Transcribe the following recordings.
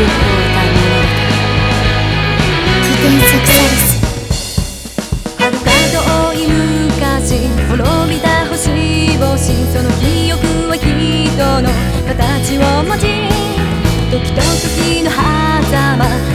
空砲を歌うものだ起点作サルス滅びた星々その記憶は人の形を持ち時と時の狭間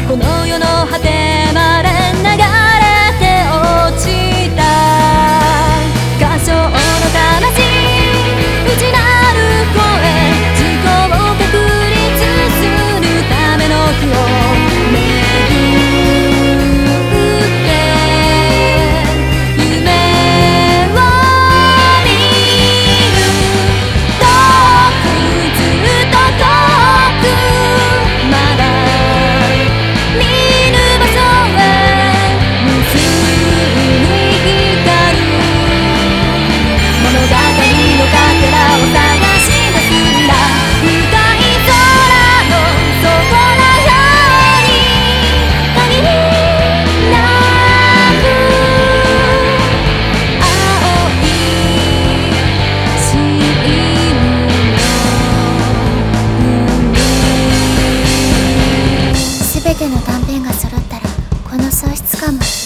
ての断片が揃ったらこの喪失感も。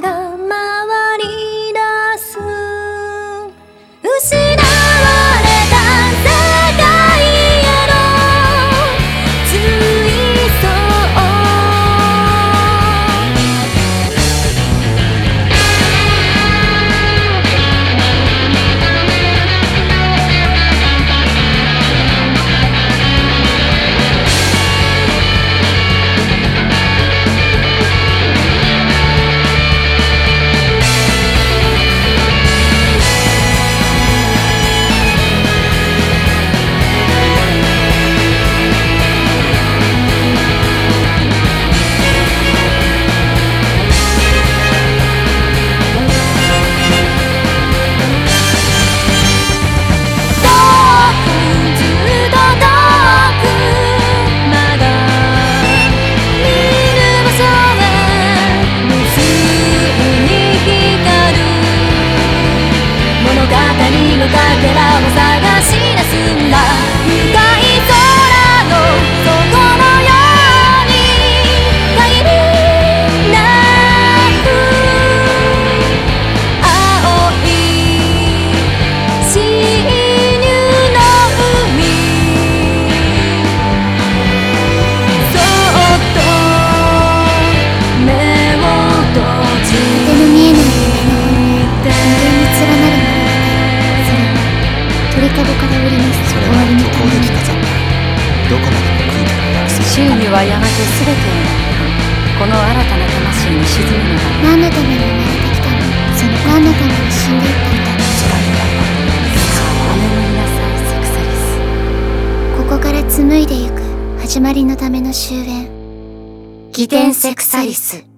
啊。向かってらブさ周囲はやがて全てをこの新たな魂に沈むのだ。何のために生まれてきたのその何のために死んでいったのだそうお眠りなさいセクサリスここから紡いでゆく始まりのた。めの終焉起点セクサリス